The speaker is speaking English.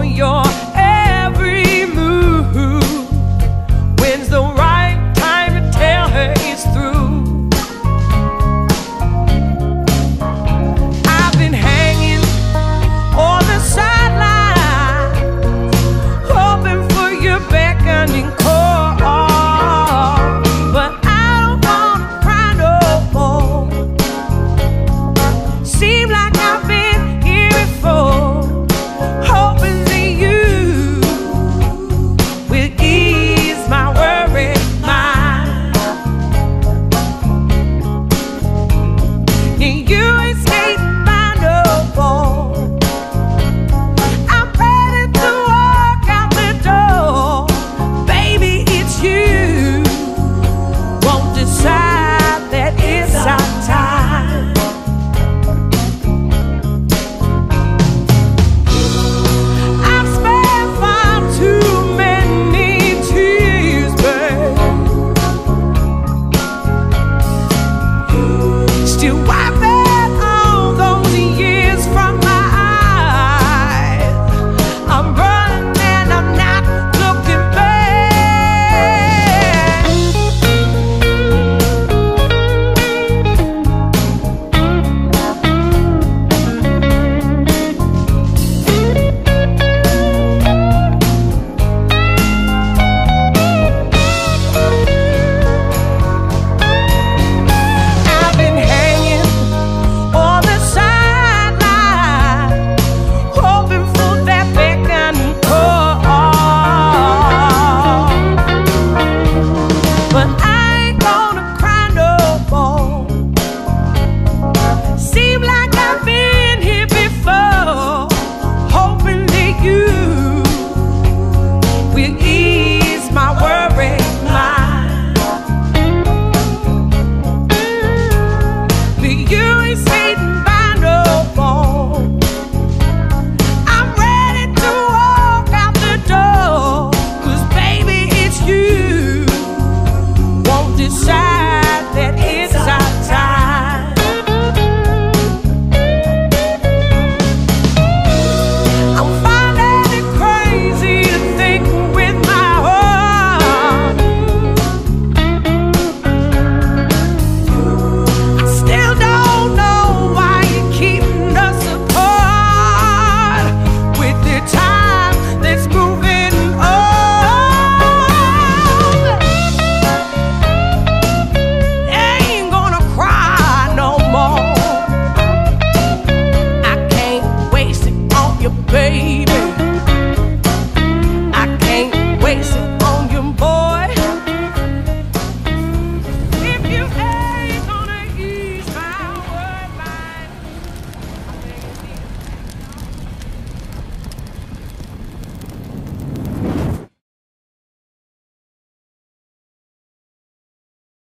on your baby. I can't waste it.